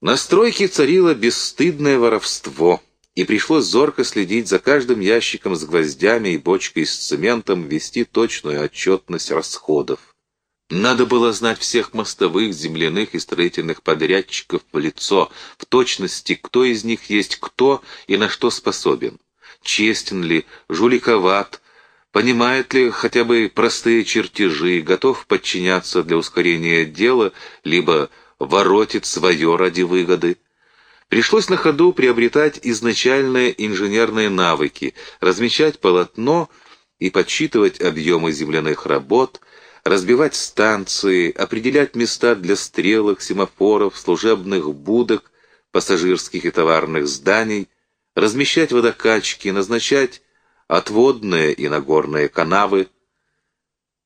На стройке царило бесстыдное воровство, и пришлось зорко следить за каждым ящиком с гвоздями и бочкой с цементом, вести точную отчетность расходов. Надо было знать всех мостовых, земляных и строительных подрядчиков в лицо, в точности, кто из них есть кто и на что способен. Честен ли, жуликоват, понимает ли хотя бы простые чертежи, готов подчиняться для ускорения дела, либо воротит свое ради выгоды. Пришлось на ходу приобретать изначальные инженерные навыки, размечать полотно и подсчитывать объемы земляных работ, разбивать станции, определять места для стрелок, семафоров, служебных будок, пассажирских и товарных зданий, размещать водокачки, назначать отводные и нагорные канавы,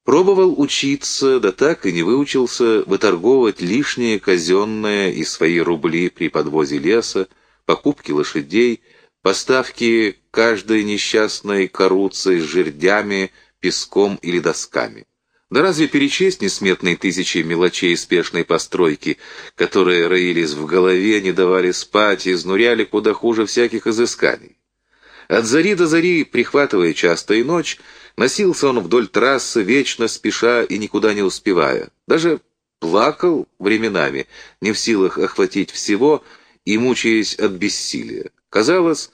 Пробовал учиться, да так и не выучился выторговывать лишнее казенное и свои рубли при подвозе леса, покупке лошадей, поставки каждой несчастной коруцы с жердями, песком или досками. Да разве перечесть несметные тысячи мелочей спешной постройки, которые роились в голове, не давали спать и изнуряли куда хуже всяких изысканий? От зари до зари, прихватывая часто и ночь, Носился он вдоль трассы, вечно спеша и никуда не успевая. Даже плакал временами, не в силах охватить всего и мучаясь от бессилия. Казалось,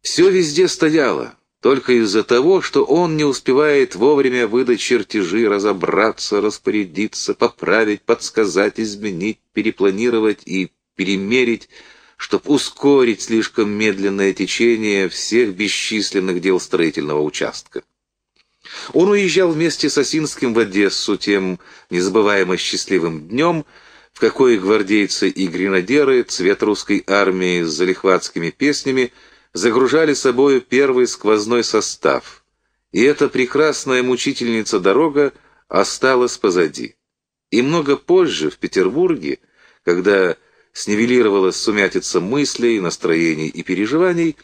все везде стояло, только из-за того, что он не успевает вовремя выдать чертежи, разобраться, распорядиться, поправить, подсказать, изменить, перепланировать и перемерить, чтобы ускорить слишком медленное течение всех бесчисленных дел строительного участка. Он уезжал вместе с Осинским в Одессу тем незабываемо счастливым днем, в какой гвардейцы и гренадеры, цвет русской армии с залихватскими песнями, загружали собою первый сквозной состав, и эта прекрасная мучительница дорога осталась позади. И много позже, в Петербурге, когда снивелировалась сумятица мыслей, настроений и переживаний,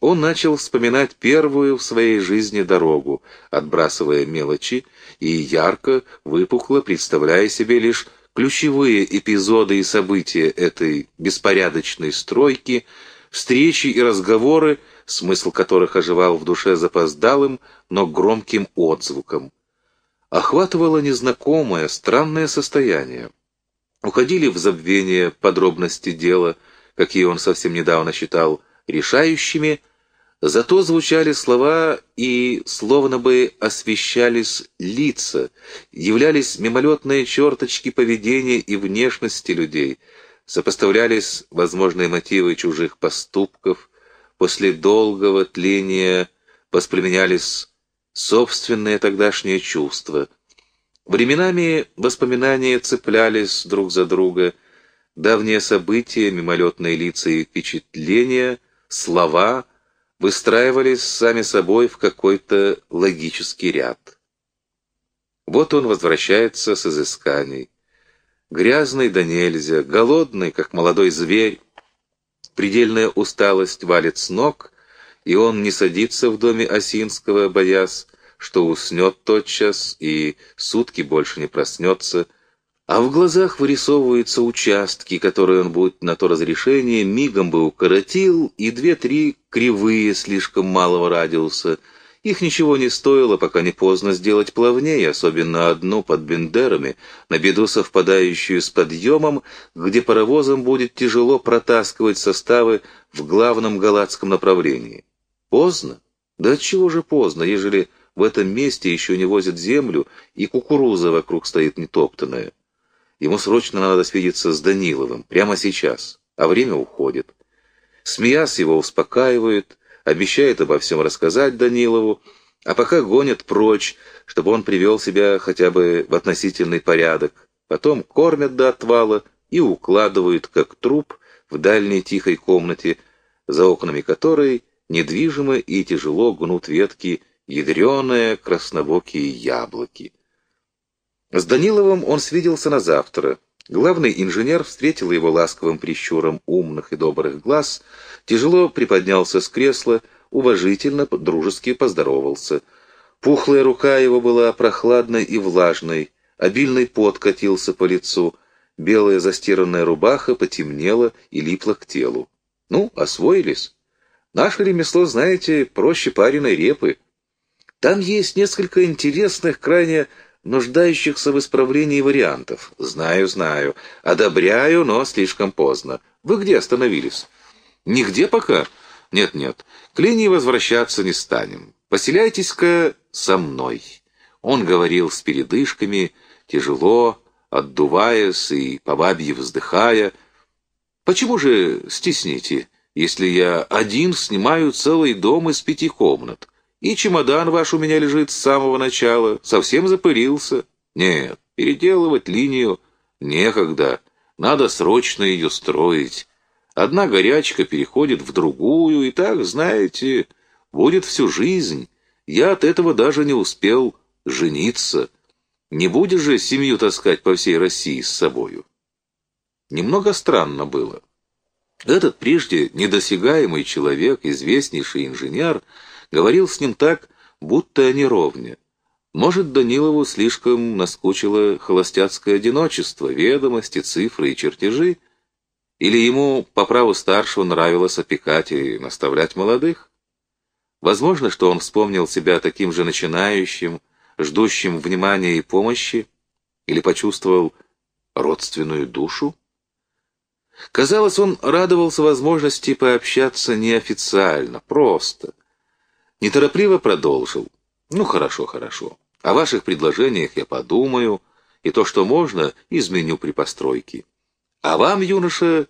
он начал вспоминать первую в своей жизни дорогу, отбрасывая мелочи и ярко, выпукло представляя себе лишь ключевые эпизоды и события этой беспорядочной стройки, встречи и разговоры, смысл которых оживал в душе запоздалым, но громким отзвуком. Охватывало незнакомое, странное состояние. Уходили в забвение подробности дела, какие он совсем недавно считал решающими, зато звучали слова и словно бы освещались лица, являлись мимолетные черточки поведения и внешности людей, сопоставлялись возможные мотивы чужих поступков, после долгого тления воспламенялись собственные тогдашние чувства — Временами воспоминания цеплялись друг за друга, давние события, мимолетные лица и впечатления, слова выстраивались сами собой в какой-то логический ряд. Вот он возвращается с изысканий. Грязный да нельзя, голодный, как молодой зверь. Предельная усталость валит с ног, и он не садится в доме Осинского, боясь, что уснет тотчас и сутки больше не проснется, а в глазах вырисовываются участки, которые он будет на то разрешение мигом бы укоротил, и две-три кривые слишком малого радиуса. Их ничего не стоило, пока не поздно сделать плавнее, особенно одну под Бендерами, на беду совпадающую с подъемом, где паровозам будет тяжело протаскивать составы в главном галатском направлении. Поздно? Да чего же поздно, ежели в этом месте еще не возят землю, и кукуруза вокруг стоит нетоптанная. Ему срочно надо свидеться с Даниловым, прямо сейчас, а время уходит. Смеясь его успокаивает, обещает обо всем рассказать Данилову, а пока гонят прочь, чтобы он привел себя хотя бы в относительный порядок. Потом кормят до отвала и укладывают, как труп, в дальней тихой комнате, за окнами которой недвижимо и тяжело гнут ветки ядреные краснобокие яблоки. С Даниловым он свиделся на завтра. Главный инженер встретил его ласковым прищуром умных и добрых глаз, тяжело приподнялся с кресла, уважительно, дружески поздоровался. Пухлая рука его была прохладной и влажной, обильный пот катился по лицу. белая застиранная рубаха потемнела и липла к телу. Ну, освоились. Наше ремесло, знаете, проще пареной репы. Там есть несколько интересных, крайне нуждающихся в исправлении вариантов. Знаю, знаю. Одобряю, но слишком поздно. Вы где остановились? Нигде пока? Нет-нет. К линии возвращаться не станем. Поселяйтесь-ка со мной. Он говорил с передышками, тяжело, отдуваясь и по бабье вздыхая. Почему же стесните, если я один снимаю целый дом из пяти комнат? И чемодан ваш у меня лежит с самого начала, совсем запылился. Нет, переделывать линию некогда, надо срочно ее строить. Одна горячка переходит в другую, и так, знаете, будет всю жизнь. Я от этого даже не успел жениться. Не будешь же семью таскать по всей России с собою? Немного странно было. Этот прежде недосягаемый человек, известнейший инженер, говорил с ним так, будто они ровня. Может, Данилову слишком наскучило холостяцкое одиночество, ведомости, цифры и чертежи, или ему по праву старшего нравилось опекать и наставлять молодых? Возможно, что он вспомнил себя таким же начинающим, ждущим внимания и помощи, или почувствовал родственную душу? Казалось, он радовался возможности пообщаться неофициально, просто — Неторопливо продолжил. «Ну, хорошо, хорошо. О ваших предложениях я подумаю, и то, что можно, изменю при постройке. А вам, юноша,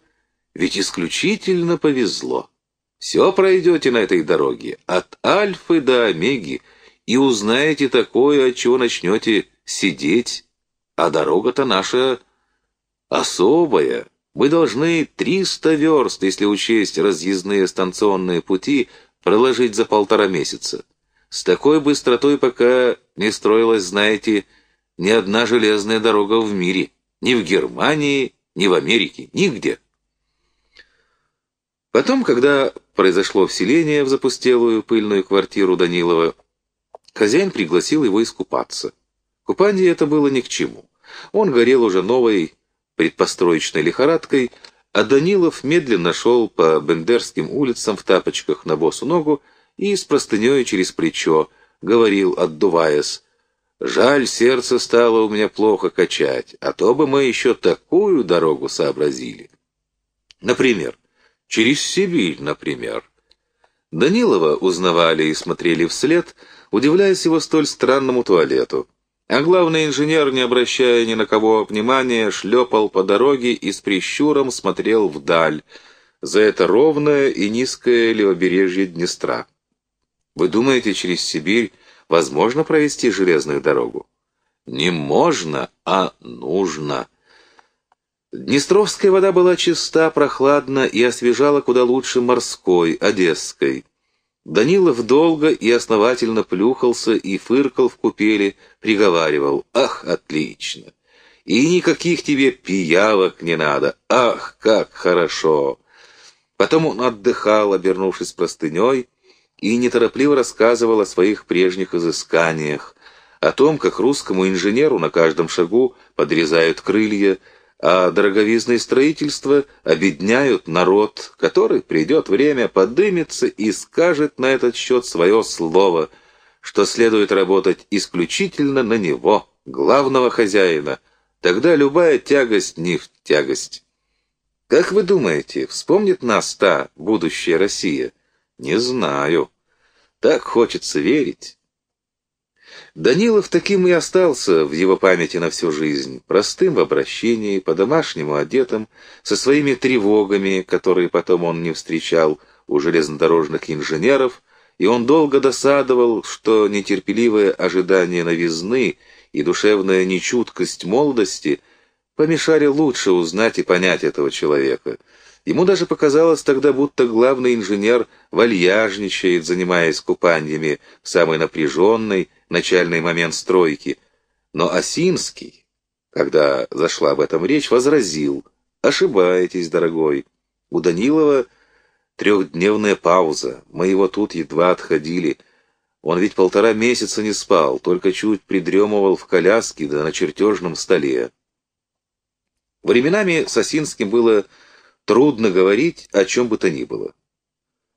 ведь исключительно повезло. Все пройдете на этой дороге, от Альфы до Омеги, и узнаете такое, от чего начнете сидеть. А дорога-то наша особая. Мы должны 300 верст, если учесть разъездные станционные пути, проложить за полтора месяца. С такой быстротой пока не строилась, знаете, ни одна железная дорога в мире. Ни в Германии, ни в Америке, нигде. Потом, когда произошло вселение в запустелую пыльную квартиру Данилова, хозяин пригласил его искупаться. Купание это было ни к чему. Он горел уже новой предпостроечной лихорадкой, а Данилов медленно шел по Бендерским улицам в тапочках на босу ногу и с простыней через плечо говорил, отдуваясь, «Жаль, сердце стало у меня плохо качать, а то бы мы еще такую дорогу сообразили». Например, через Сибирь, например. Данилова узнавали и смотрели вслед, удивляясь его столь странному туалету. А главный инженер, не обращая ни на кого внимания, шлепал по дороге и с прищуром смотрел вдаль, за это ровное и низкое левобережье Днестра. Вы думаете, через Сибирь возможно провести железную дорогу? Не можно, а нужно. Днестровская вода была чиста, прохладна и освежала куда лучше морской, одесской. Данилов долго и основательно плюхался и фыркал в купели, приговаривал «Ах, отлично! И никаких тебе пиявок не надо! Ах, как хорошо!» Потом он отдыхал, обернувшись простыней, и неторопливо рассказывал о своих прежних изысканиях, о том, как русскому инженеру на каждом шагу подрезают крылья, а дороговизное строительство обедняют народ, который придет время, подымется и скажет на этот счет свое слово, что следует работать исключительно на него, главного хозяина. Тогда любая тягость не в тягость. Как вы думаете, вспомнит нас та будущая Россия? Не знаю. Так хочется верить. Данилов таким и остался в его памяти на всю жизнь, простым в обращении, по-домашнему одетым, со своими тревогами, которые потом он не встречал у железнодорожных инженеров, и он долго досадовал, что нетерпеливое ожидание новизны и душевная нечуткость молодости помешали лучше узнать и понять этого человека — Ему даже показалось тогда, будто главный инженер вальяжничает, занимаясь купаниями в самый напряженный начальный момент стройки. Но Осинский, когда зашла об этом речь, возразил. «Ошибаетесь, дорогой. У Данилова трехдневная пауза. Мы его тут едва отходили. Он ведь полтора месяца не спал, только чуть придремывал в коляске да на чертежном столе. Временами с Осинским было трудно говорить о чем бы то ни было.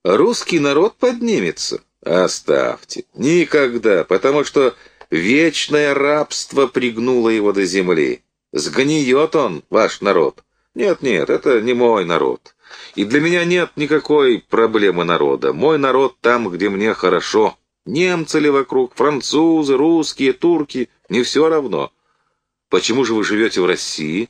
Русский народ поднимется. Оставьте. Никогда, потому что вечное рабство пригнуло его до земли. Сгниет он, ваш народ. Нет-нет, это не мой народ. И для меня нет никакой проблемы народа. Мой народ там, где мне хорошо. Немцы ли вокруг, французы, русские, турки, не все равно. Почему же вы живете в России?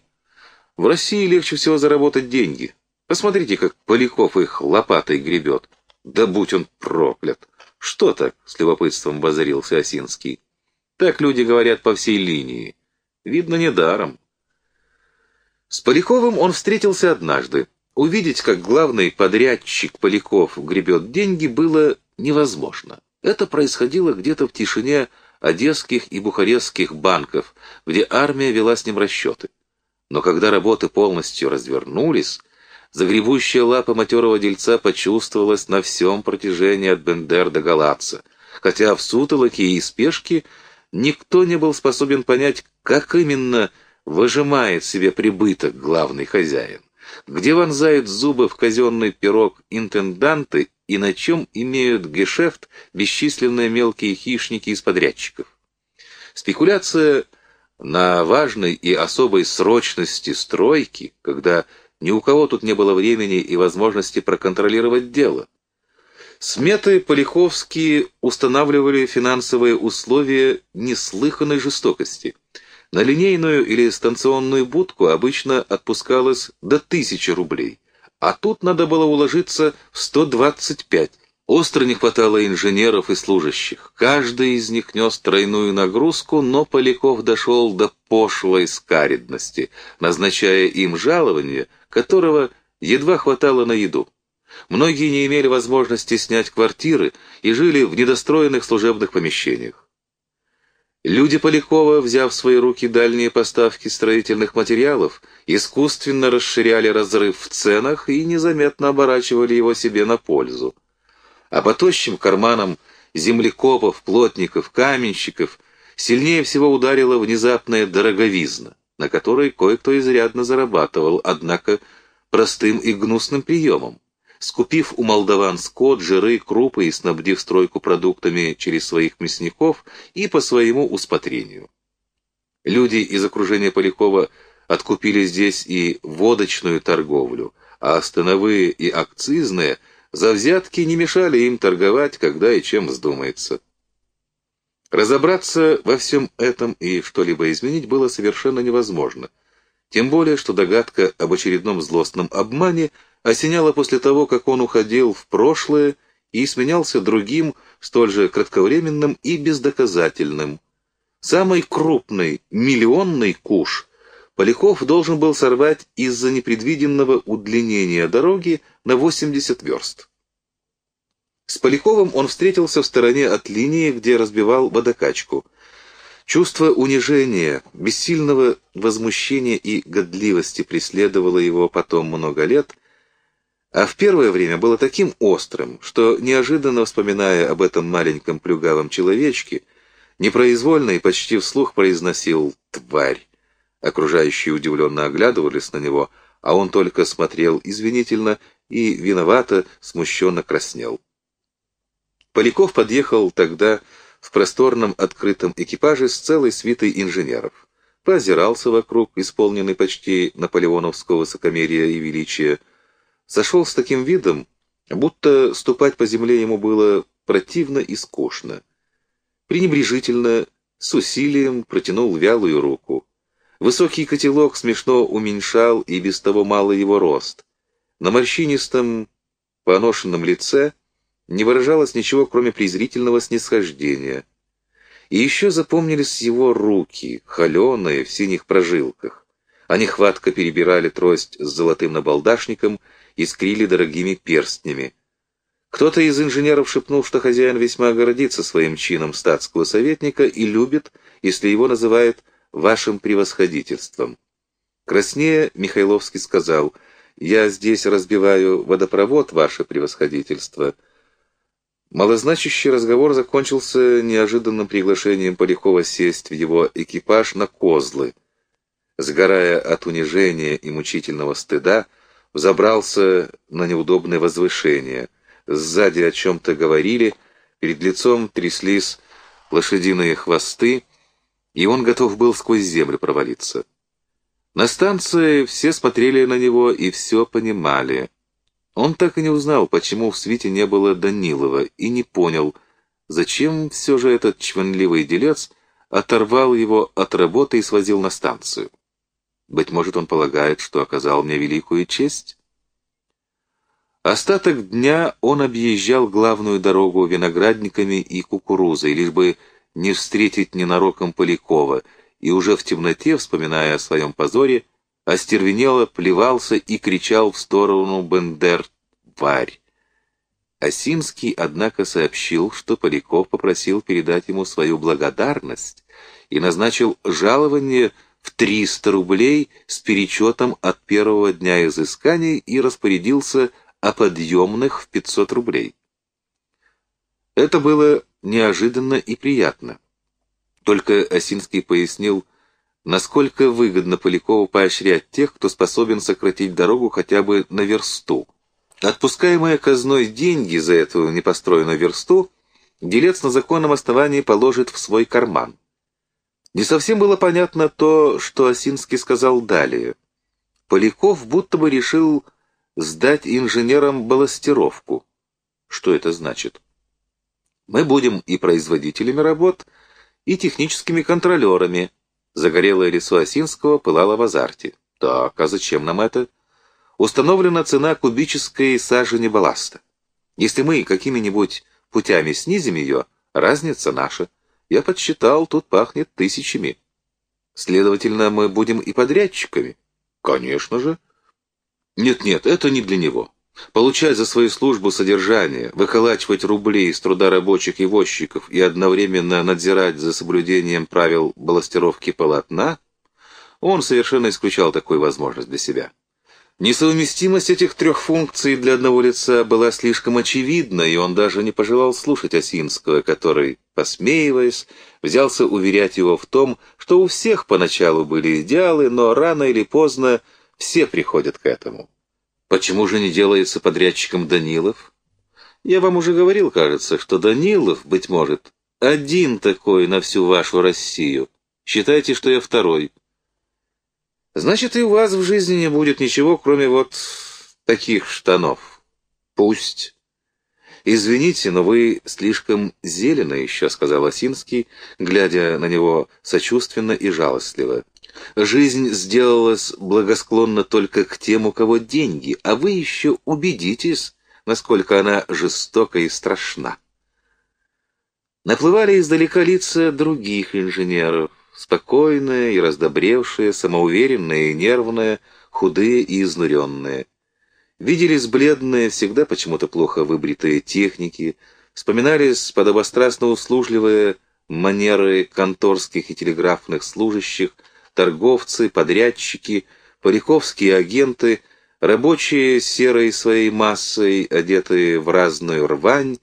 В России легче всего заработать деньги. Посмотрите, как Поляков их лопатой гребет. Да будь он проклят! Что так? — с любопытством возорился Осинский. Так люди говорят по всей линии. Видно, недаром. С Поляковым он встретился однажды. Увидеть, как главный подрядчик Поляков гребет деньги, было невозможно. Это происходило где-то в тишине одесских и бухарестских банков, где армия вела с ним расчеты. Но когда работы полностью развернулись, Загребущая лапа матерого дельца почувствовалась на всем протяжении от Бендер до Галатца, хотя в сутолоке и спешке никто не был способен понять, как именно выжимает себе прибыток главный хозяин, где вонзают зубы в казенный пирог интенданты и на чем имеют гешефт бесчисленные мелкие хищники из подрядчиков. Спекуляция на важной и особой срочности стройки, когда ни у кого тут не было времени и возможности проконтролировать дело. Сметы Полиховские устанавливали финансовые условия неслыханной жестокости. На линейную или станционную будку обычно отпускалось до тысячи рублей, а тут надо было уложиться в 125. Остро не хватало инженеров и служащих. Каждый из них нес тройную нагрузку, но Поляков дошел до пошлой скаридности, назначая им жалование, которого едва хватало на еду. Многие не имели возможности снять квартиры и жили в недостроенных служебных помещениях. Люди Полякова, взяв в свои руки дальние поставки строительных материалов, искусственно расширяли разрыв в ценах и незаметно оборачивали его себе на пользу а по тощим карманам землекопов, плотников, каменщиков сильнее всего ударила внезапная дороговизна, на которой кое-кто изрядно зарабатывал, однако простым и гнусным приемом. Скупив у молдаван скот, жиры, крупы и снабдив стройку продуктами через своих мясников и по своему усмотрению. Люди из окружения Полякова откупили здесь и водочную торговлю, а становые и акцизные – за взятки не мешали им торговать, когда и чем вздумается. Разобраться во всем этом и что-либо изменить было совершенно невозможно. Тем более, что догадка об очередном злостном обмане осеняла после того, как он уходил в прошлое и сменялся другим, столь же кратковременным и бездоказательным. Самый крупный, миллионный куш Поляков должен был сорвать из-за непредвиденного удлинения дороги на 80 верст. С Поляковым он встретился в стороне от линии, где разбивал водокачку. Чувство унижения, бессильного возмущения и годливости преследовало его потом много лет, а в первое время было таким острым, что, неожиданно вспоминая об этом маленьком плюгавом человечке, непроизвольно и почти вслух произносил «тварь». Окружающие удивленно оглядывались на него, а он только смотрел извинительно и виновато, смущенно краснел. Поляков подъехал тогда в просторном открытом экипаже с целой свитой инженеров. Поозирался вокруг, исполненный почти наполеоновского высокомерия и величия. Сошел с таким видом, будто ступать по земле ему было противно и скучно. Пренебрежительно, с усилием протянул вялую руку. Высокий котелок смешно уменьшал и без того мало его рост. На морщинистом, поношенном лице не выражалось ничего, кроме презрительного снисхождения. И еще запомнились его руки, холеные, в синих прожилках. Они хватко перебирали трость с золотым набалдашником и скрили дорогими перстнями. Кто-то из инженеров шепнул, что хозяин весьма гордится своим чином статского советника и любит, если его называют вашим превосходительством. Краснее Михайловский сказал, «Я здесь разбиваю водопровод, ваше превосходительство». Малозначащий разговор закончился неожиданным приглашением Полякова сесть в его экипаж на козлы. сгорая от унижения и мучительного стыда, взобрался на неудобное возвышение. Сзади о чем-то говорили, перед лицом тряслись лошадиные хвосты, и он готов был сквозь землю провалиться. На станции все смотрели на него и все понимали. Он так и не узнал, почему в свите не было Данилова, и не понял, зачем все же этот чванливый делец оторвал его от работы и свозил на станцию. Быть может, он полагает, что оказал мне великую честь? Остаток дня он объезжал главную дорогу виноградниками и кукурузой, лишь бы не встретить ненароком Полякова, и уже в темноте, вспоминая о своем позоре, остервенело плевался и кричал в сторону Бендер «Варь!». Осинский, однако, сообщил, что Поляков попросил передать ему свою благодарность и назначил жалование в 300 рублей с перечетом от первого дня изысканий и распорядился о подъемных в 500 рублей. Это было неожиданно и приятно. Только Осинский пояснил, насколько выгодно Полякову поощрять тех, кто способен сократить дорогу хотя бы на версту. Отпускаемые казной деньги за эту непостроенную версту делец на законном основании положит в свой карман. Не совсем было понятно то, что Осинский сказал далее. Поляков будто бы решил сдать инженерам балластировку. Что это значит? Мы будем и производителями работ, и техническими контролерами. Загорелое лицо Осинского пылало в азарте. Так, а зачем нам это? Установлена цена кубической сажени балласта. Если мы какими-нибудь путями снизим ее, разница наша. Я подсчитал, тут пахнет тысячами. Следовательно, мы будем и подрядчиками. Конечно же. Нет-нет, это не для него. Получать за свою службу содержание, выколачивать рубли из труда рабочих и возчиков и одновременно надзирать за соблюдением правил балластировки полотна, он совершенно исключал такую возможность для себя. Несовместимость этих трех функций для одного лица была слишком очевидна, и он даже не пожелал слушать Осинского, который, посмеиваясь, взялся уверять его в том, что у всех поначалу были идеалы, но рано или поздно все приходят к этому. Почему же не делается подрядчиком Данилов? Я вам уже говорил, кажется, что Данилов, быть может, один такой на всю вашу Россию. Считайте, что я второй. Значит, и у вас в жизни не будет ничего, кроме вот таких штанов. Пусть. «Извините, но вы слишком зелено еще», — сказал Осинский, глядя на него сочувственно и жалостливо. Жизнь сделалась благосклонна только к тем, у кого деньги, а вы еще убедитесь, насколько она жестока и страшна. Наплывали издалека лица других инженеров, спокойные и раздобревшие, самоуверенные и нервные, худые и изнуренные. Виделись бледные, всегда почему-то плохо выбритые техники, вспоминались подобострастно услужливые манеры конторских и телеграфных служащих — торговцы, подрядчики, париковские агенты, рабочие серой своей массой, одетые в разную рвань,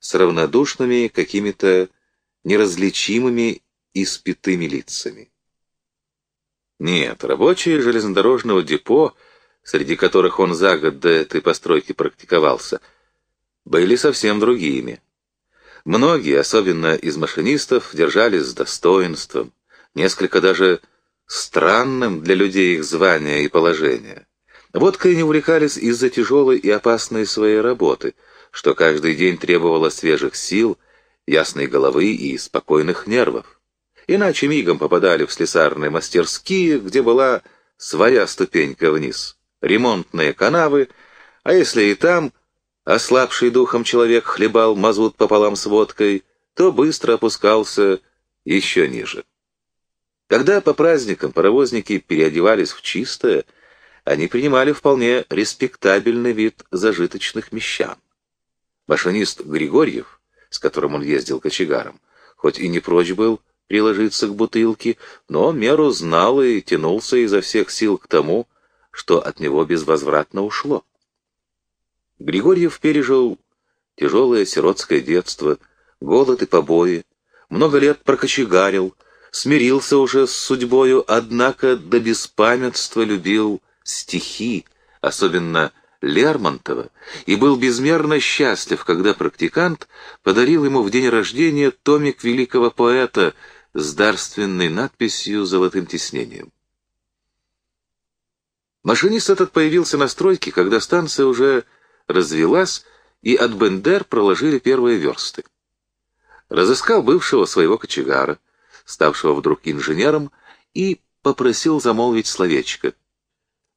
с равнодушными какими-то неразличимыми и спитыми лицами. Нет, рабочие железнодорожного депо, среди которых он за год до этой постройки практиковался, были совсем другими. Многие, особенно из машинистов, держались с достоинством, несколько даже странным для людей их звания и положения. Водкой они увлекались из-за тяжелой и опасной своей работы, что каждый день требовало свежих сил, ясной головы и спокойных нервов. Иначе мигом попадали в слесарные мастерские, где была своя ступенька вниз, ремонтные канавы, а если и там ослабший духом человек хлебал мазут пополам с водкой, то быстро опускался еще ниже. Когда по праздникам паровозники переодевались в чистое, они принимали вполне респектабельный вид зажиточных мещан. Машинист Григорьев, с которым он ездил кочегаром, хоть и не прочь был приложиться к бутылке, но меру знал и тянулся изо всех сил к тому, что от него безвозвратно ушло. Григорьев пережил тяжелое сиротское детство, голод и побои, много лет прокочегарил, смирился уже с судьбою, однако до беспамятства любил стихи, особенно Лермонтова, и был безмерно счастлив, когда практикант подарил ему в день рождения томик великого поэта с дарственной надписью золотым тиснением. Машинист этот появился на стройке, когда станция уже развелась, и от Бендер проложили первые версты. Разыскал бывшего своего кочегара, ставшего вдруг инженером, и попросил замолвить словечко.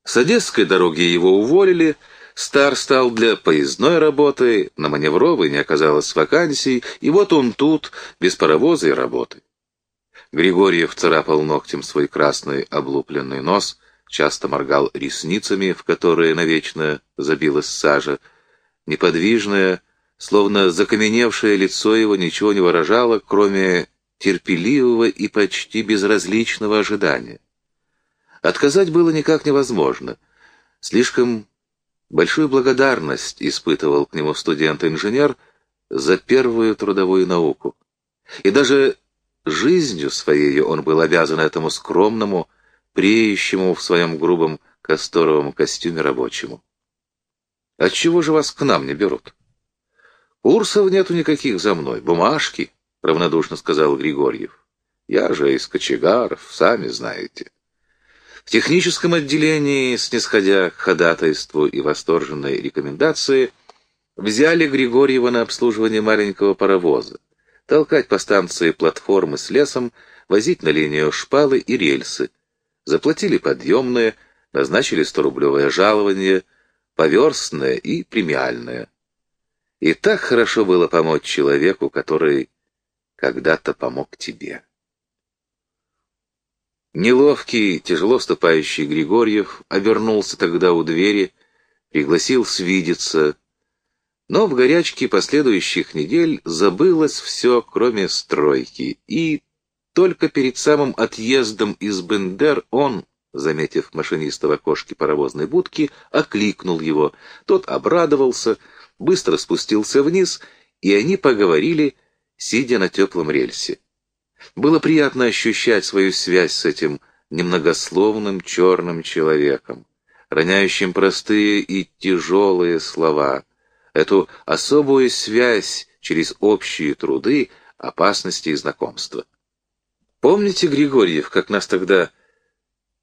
С Одесской дороги его уволили, Стар стал для поездной работы, на маневровой не оказалось вакансий, и вот он тут, без паровоза и работы. Григорьев царапал ногтем свой красный облупленный нос, часто моргал ресницами, в которые навечно забилась сажа. Неподвижное, словно закаменевшее лицо его ничего не выражало, кроме терпеливого и почти безразличного ожидания. Отказать было никак невозможно. Слишком большую благодарность испытывал к нему студент-инженер за первую трудовую науку. И даже жизнью своей он был обязан этому скромному, преющему в своем грубом касторовом костюме рабочему. «Отчего же вас к нам не берут?» «Курсов нету никаких за мной, бумажки», — равнодушно сказал Григорьев. «Я же из кочегаров, сами знаете». В техническом отделении, снисходя к ходатайству и восторженной рекомендации, взяли Григорьева на обслуживание маленького паровоза, толкать по станции платформы с лесом, возить на линию шпалы и рельсы, заплатили подъемные, назначили 100-рублевое жалование, поверстное и премиальное. И так хорошо было помочь человеку, который когда-то помог тебе. Неловкий, тяжело ступающий Григорьев обернулся тогда у двери, пригласил свидеться, но в горячке последующих недель забылось все, кроме стройки, и только перед самым отъездом из Бендер он, заметив машиниста в окошке паровозной будки, окликнул его. Тот обрадовался, быстро спустился вниз, и они поговорили, сидя на теплом рельсе. Было приятно ощущать свою связь с этим немногословным черным человеком, роняющим простые и тяжелые слова, эту особую связь через общие труды, опасности и знакомства. Помните, Григорьев, как нас тогда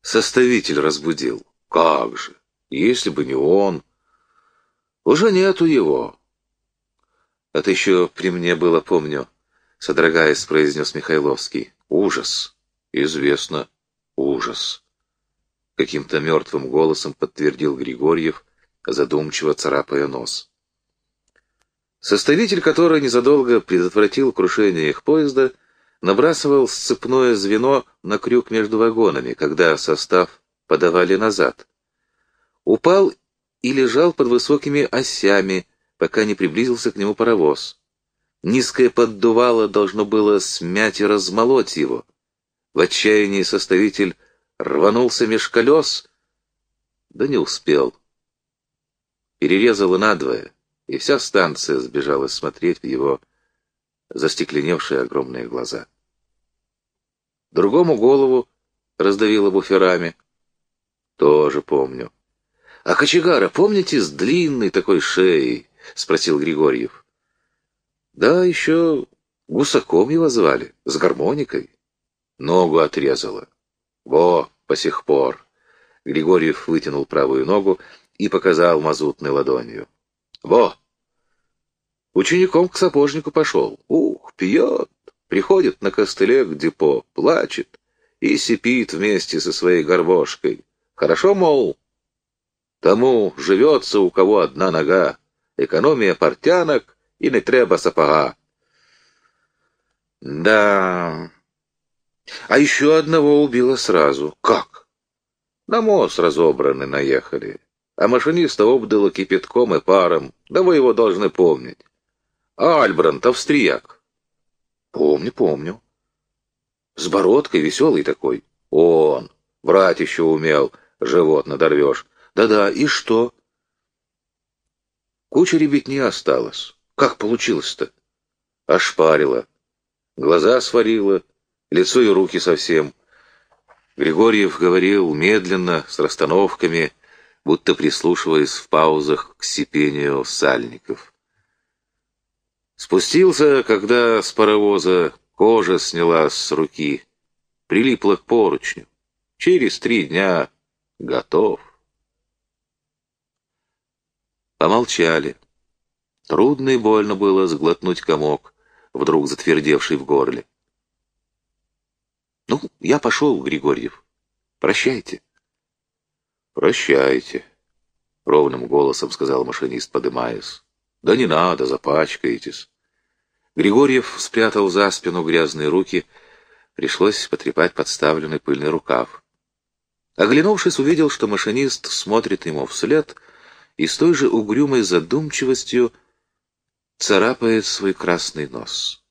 составитель разбудил? Как же, если бы не он. Уже нету его. Это еще при мне было, помню, содрогаясь, произнес Михайловский. Ужас. Известно. Ужас. Каким-то мертвым голосом подтвердил Григорьев, задумчиво царапая нос. Составитель, который незадолго предотвратил крушение их поезда, набрасывал сцепное звено на крюк между вагонами, когда состав подавали назад. Упал и лежал под высокими осями, пока не приблизился к нему паровоз. Низкое поддувало должно было смять и размолоть его. В отчаянии составитель рванулся меж колес, да не успел. Перерезало надвое, и вся станция сбежала смотреть в его застекленевшие огромные глаза другому голову раздавило буферами. Тоже помню. А кочегара, помните, с длинной такой шеей? Спросил Григорьев. Да, еще гусаком его звали, с гармоникой. Ногу отрезала. Во, по сих пор. Григорьев вытянул правую ногу и показал мазутной ладонью. Во! Учеником к сапожнику пошел. Ух, пьет. Приходит на костыле к депо, плачет и сипит вместе со своей горбошкой. Хорошо, мол, тому живется, у кого одна нога, экономия портянок и не треба сапога. Да, а еще одного убило сразу. Как? На мост разобраны наехали, а машиниста обдало кипятком и паром, да вы его должны помнить. Альбрант, австрияк. Помню, помню. С бородкой веселый такой. Он. Врать еще умел. Живот надорвешь. Да-да, и что? Куча ребятни осталось. Как получилось-то? Ошпарила. Глаза сварила. лицо и руки совсем. Григорьев говорил медленно, с расстановками, будто прислушиваясь в паузах к сипению сальников. Спустился, когда с паровоза кожа снялась с руки, прилипла к поручню. Через три дня готов. Помолчали. Трудно и больно было сглотнуть комок, вдруг затвердевший в горле. «Ну, я пошел, Григорьев. Прощайте». «Прощайте», — ровным голосом сказал машинист, подымаясь. «Да не надо, запачкаетесь». Григорьев спрятал за спину грязные руки. Пришлось потрепать подставленный пыльный рукав. Оглянувшись, увидел, что машинист смотрит ему вслед и с той же угрюмой задумчивостью царапает свой красный нос.